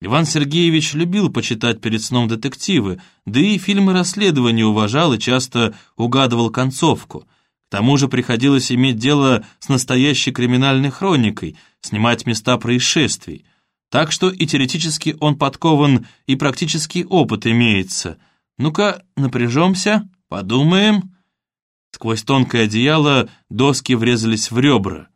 Иван Сергеевич любил почитать перед сном детективы, да и фильмы расследования уважал и часто угадывал концовку. К тому же приходилось иметь дело с настоящей криминальной хроникой, снимать места происшествий. Так что и теоретически он подкован, и практический опыт имеется. Ну-ка, напряжемся, подумаем. Сквозь тонкое одеяло доски врезались в ребра.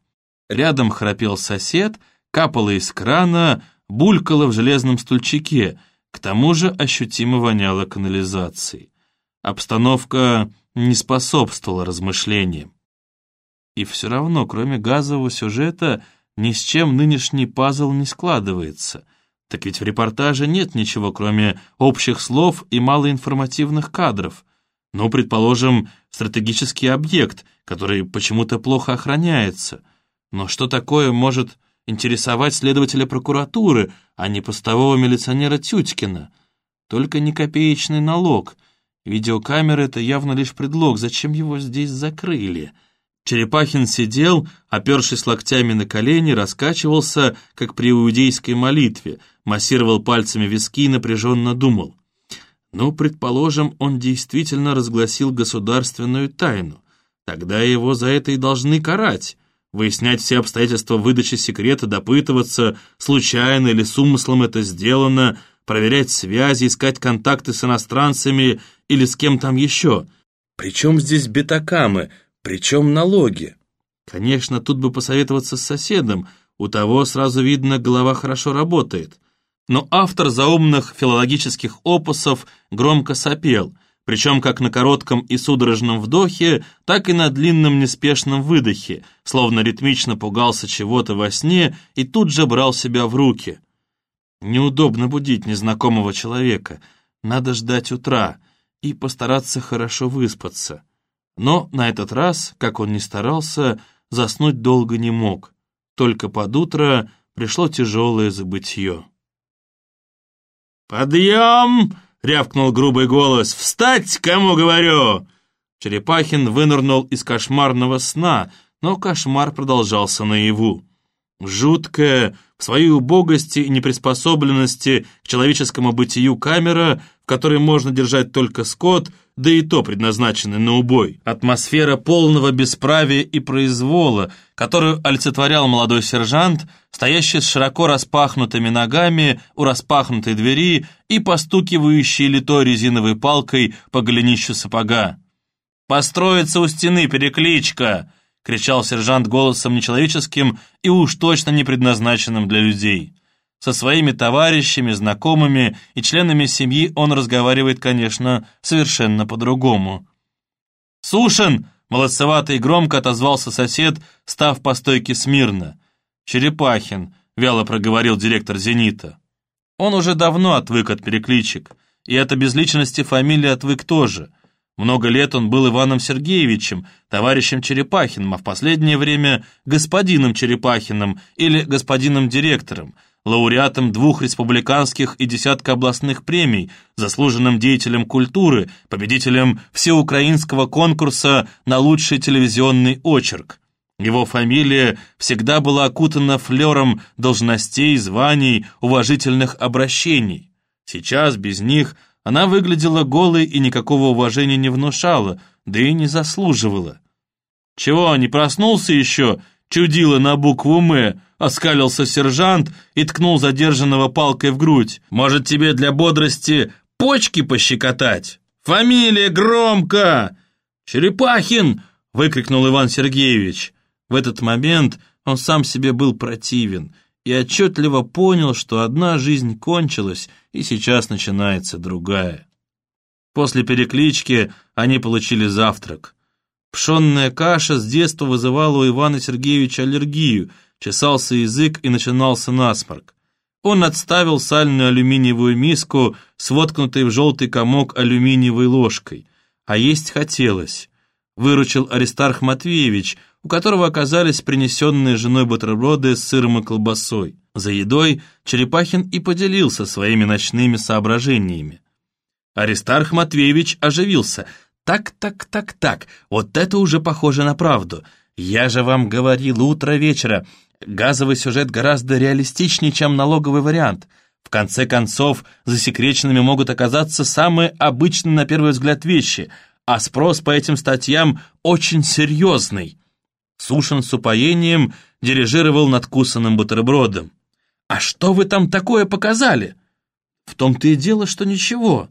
Рядом храпел сосед, капало из крана, булькало в железном стульчике, к тому же ощутимо воняло канализацией. Обстановка не способствовала размышлениям. И все равно, кроме газового сюжета, ни с чем нынешний пазл не складывается. Так ведь в репортаже нет ничего, кроме общих слов и малоинформативных кадров. Ну, предположим, стратегический объект, который почему-то плохо охраняется. Но что такое может интересовать следователя прокуратуры, а не постового милиционера Тютькина. Только не копеечный налог. Видеокамера — это явно лишь предлог, зачем его здесь закрыли? Черепахин сидел, опершись локтями на колени, раскачивался, как при иудейской молитве, массировал пальцами виски и напряженно думал. Ну, предположим, он действительно разгласил государственную тайну. Тогда его за это и должны карать выяснять все обстоятельства выдачи секрета, допытываться, случайно или с умыслом это сделано, проверять связи, искать контакты с иностранцами или с кем там еще. Причем здесь бетакамы, причем налоги? Конечно, тут бы посоветоваться с соседом, у того сразу видно, голова хорошо работает. Но автор заумных филологических опусов громко сопел — причем как на коротком и судорожном вдохе, так и на длинном неспешном выдохе, словно ритмично пугался чего-то во сне и тут же брал себя в руки. Неудобно будить незнакомого человека, надо ждать утра и постараться хорошо выспаться. Но на этот раз, как он ни старался, заснуть долго не мог. Только под утро пришло тяжелое забытье. «Подъем!» — рявкнул грубый голос. «Встать, кому говорю!» Черепахин вынырнул из кошмарного сна, но кошмар продолжался наяву. Жуткая, в своей убогости и неприспособленности к человеческому бытию камера, в которой можно держать только скот, да и то предназначенный на убой. Атмосфера полного бесправия и произвола, которую олицетворял молодой сержант, стоящий с широко распахнутыми ногами у распахнутой двери и постукивающий литой резиновой палкой по голенищу сапога. «Построиться у стены, перекличка!» — кричал сержант голосом нечеловеческим и уж точно не предназначенным для людей. Со своими товарищами, знакомыми и членами семьи он разговаривает, конечно, совершенно по-другому. «Сушин!» — молодцевато и громко отозвался сосед, став по стойке смирно. «Черепахин», — вяло проговорил директор «Зенита». Он уже давно отвык от перекличек, и от безличности фамилии отвык тоже — много лет он был Иваном Сергеевичем, товарищем Черепахиным, а в последнее время господином Черепахиным или господином директором, лауреатом двух республиканских и десятка областных премий, заслуженным деятелем культуры, победителем всеукраинского конкурса на лучший телевизионный очерк. Его фамилия всегда была окутана флером должностей, званий, уважительных обращений. Сейчас без них – она выглядела голой и никакого уважения не внушала, да и не заслуживала. «Чего, не проснулся еще?» Чудило на букву «М», оскалился сержант и ткнул задержанного палкой в грудь. «Может, тебе для бодрости почки пощекотать? Фамилия громко!» «Черепахин!» — выкрикнул Иван Сергеевич. В этот момент он сам себе был противен и отчетливо понял, что одна жизнь кончилась, и сейчас начинается другая. После переклички они получили завтрак. Пшенная каша с детства вызывала у Ивана Сергеевича аллергию, чесался язык и начинался насморк. Он отставил сальную алюминиевую миску с воткнутой в желтый комок алюминиевой ложкой, а есть хотелось. Выручил Аристарх Матвеевич – у которого оказались принесенные женой бутерброды с сыром и колбасой. За едой Черепахин и поделился своими ночными соображениями. Аристарх Матвеевич оживился. «Так, так, так, так, вот это уже похоже на правду. Я же вам говорил утро вечера. Газовый сюжет гораздо реалистичнее, чем налоговый вариант. В конце концов, засекреченными могут оказаться самые обычные на первый взгляд вещи, а спрос по этим статьям очень серьезный. Сушин с упоением дирижировал надкусанным бутербродом. «А что вы там такое показали?» «В том-то и дело, что ничего».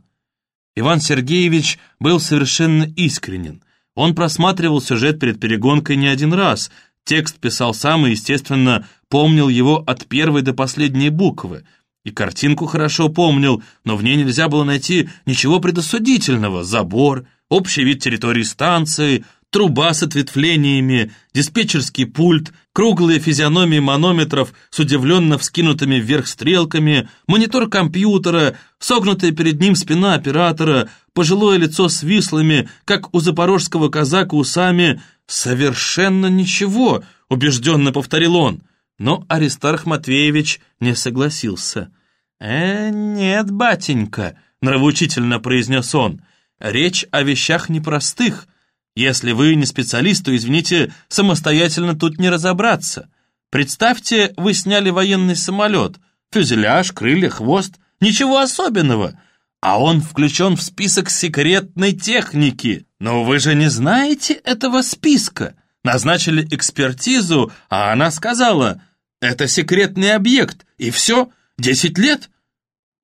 Иван Сергеевич был совершенно искренен. Он просматривал сюжет перед перегонкой не один раз, текст писал сам и, естественно, помнил его от первой до последней буквы. И картинку хорошо помнил, но в ней нельзя было найти ничего предосудительного. Забор, общий вид территории станции — труба с ответвлениями, диспетчерский пульт, круглые физиономии манометров с удивленно вскинутыми вверх стрелками, монитор компьютера, согнутая перед ним спина оператора, пожилое лицо с вислыми, как у запорожского казака усами. «Совершенно ничего», — убежденно повторил он. Но Аристарх Матвеевич не согласился. «Э, нет, батенька», — нравоучительно произнес он, — «речь о вещах непростых». Если вы не специалист, то, извините, самостоятельно тут не разобраться. Представьте, вы сняли военный самолет. Фюзеляж, крылья, хвост. Ничего особенного. А он включен в список секретной техники. Но вы же не знаете этого списка. Назначили экспертизу, а она сказала, это секретный объект. И все, десять лет?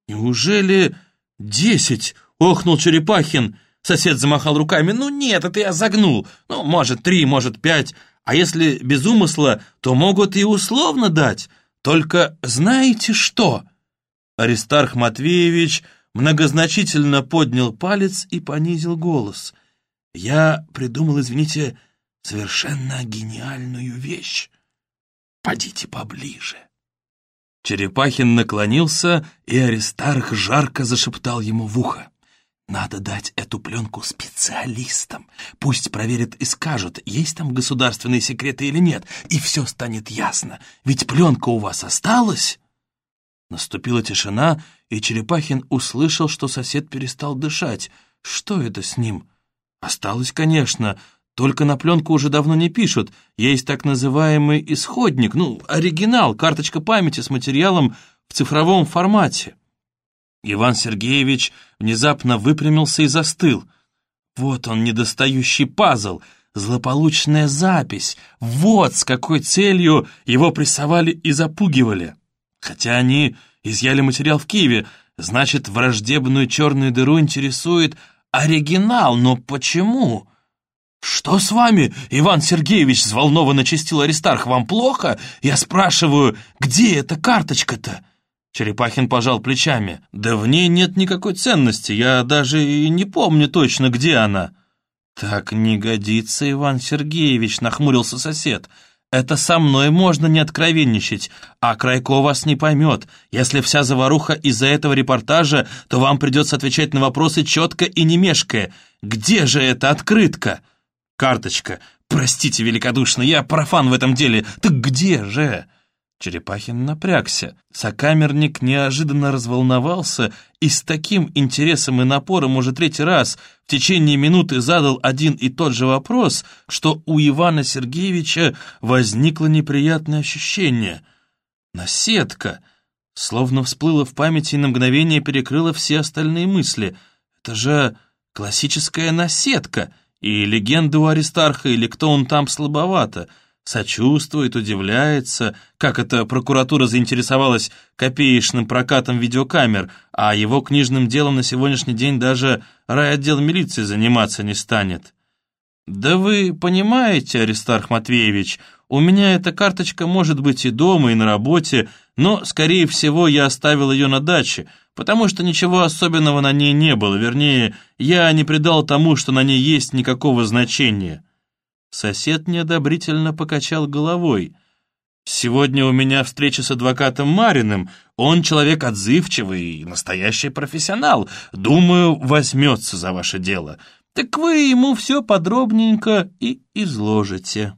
Неужели десять? Охнул Черепахин. Сосед замахал руками. «Ну нет, это я загнул. Ну, может, три, может, пять. А если без умысла, то могут и условно дать. Только знаете что?» Аристарх Матвеевич многозначительно поднял палец и понизил голос. «Я придумал, извините, совершенно гениальную вещь. Подите поближе». Черепахин наклонился, и Аристарх жарко зашептал ему в ухо. Надо дать эту пленку специалистам. Пусть проверят и скажут, есть там государственные секреты или нет, и все станет ясно. Ведь пленка у вас осталась?» Наступила тишина, и Черепахин услышал, что сосед перестал дышать. Что это с ним? Осталось, конечно, только на пленку уже давно не пишут. Есть так называемый исходник, ну, оригинал, карточка памяти с материалом в цифровом формате. Иван Сергеевич внезапно выпрямился и застыл. Вот он, недостающий пазл, злополучная запись. Вот с какой целью его прессовали и запугивали. Хотя они изъяли материал в Киеве, значит, враждебную черную дыру интересует оригинал, но почему? «Что с вами, Иван Сергеевич?» — взволнованно чистил Аристарх. «Вам плохо?» Я спрашиваю, где эта карточка-то?» Черепахин пожал плечами. «Да в ней нет никакой ценности, я даже и не помню точно, где она». «Так не годится, Иван Сергеевич», — нахмурился сосед. «Это со мной можно не откровенничать, а Крайко вас не поймет. Если вся заваруха из-за этого репортажа, то вам придется отвечать на вопросы четко и не мешкая. Где же эта открытка?» «Карточка. Простите великодушно, я профан в этом деле. Так где же?» Черепахин напрягся. Сокамерник неожиданно разволновался и с таким интересом и напором уже третий раз в течение минуты задал один и тот же вопрос, что у Ивана Сергеевича возникло неприятное ощущение. Наседка! Словно всплыла в памяти и на мгновение перекрыла все остальные мысли. Это же классическая наседка, и легенда у Аристарха, или кто он там слабовато — Сочувствует, удивляется, как эта прокуратура заинтересовалась копеечным прокатом видеокамер, а его книжным делом на сегодняшний день даже райотдел милиции заниматься не станет. «Да вы понимаете, Аристарх Матвеевич, у меня эта карточка может быть и дома, и на работе, но, скорее всего, я оставил ее на даче, потому что ничего особенного на ней не было, вернее, я не придал тому, что на ней есть никакого значения». Сосед неодобрительно покачал головой. «Сегодня у меня встреча с адвокатом Мариным. Он человек отзывчивый и настоящий профессионал. Думаю, возьмется за ваше дело. Так вы ему все подробненько и изложите».